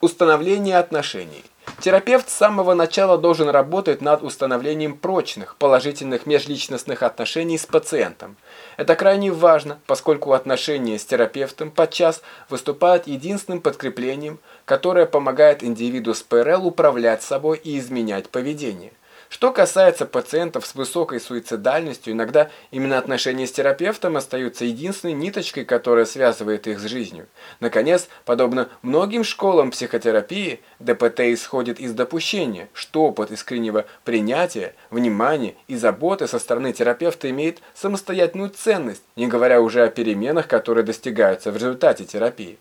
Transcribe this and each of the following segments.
Установление отношений. Терапевт с самого начала должен работать над установлением прочных, положительных межличностных отношений с пациентом. Это крайне важно, поскольку отношения с терапевтом подчас выступают единственным подкреплением, которое помогает индивиду с ПРЛ управлять собой и изменять поведение. Что касается пациентов с высокой суицидальностью, иногда именно отношения с терапевтом остаются единственной ниточкой, которая связывает их с жизнью. Наконец, подобно многим школам психотерапии, ДПТ исходит из допущения, что опыт искреннего принятия, внимания и заботы со стороны терапевта имеет самостоятельную ценность, не говоря уже о переменах, которые достигаются в результате терапии.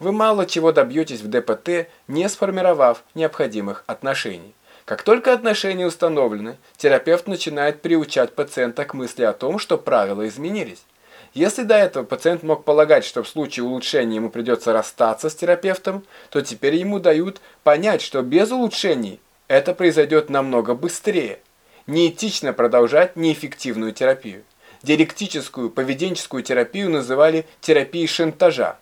Вы мало чего добьетесь в ДПТ, не сформировав необходимых отношений. Как только отношения установлены, терапевт начинает приучать пациента к мысли о том, что правила изменились. Если до этого пациент мог полагать, что в случае улучшения ему придется расстаться с терапевтом, то теперь ему дают понять, что без улучшений это произойдет намного быстрее. Неэтично продолжать неэффективную терапию. Диалектическую поведенческую терапию называли терапией шантажа.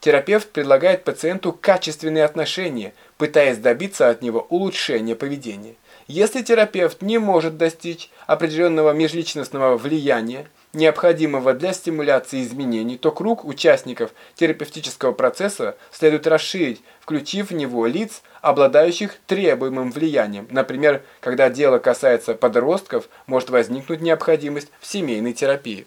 Терапевт предлагает пациенту качественные отношения, пытаясь добиться от него улучшения поведения. Если терапевт не может достичь определенного межличностного влияния, необходимого для стимуляции изменений, то круг участников терапевтического процесса следует расширить, включив в него лиц, обладающих требуемым влиянием. Например, когда дело касается подростков, может возникнуть необходимость в семейной терапии.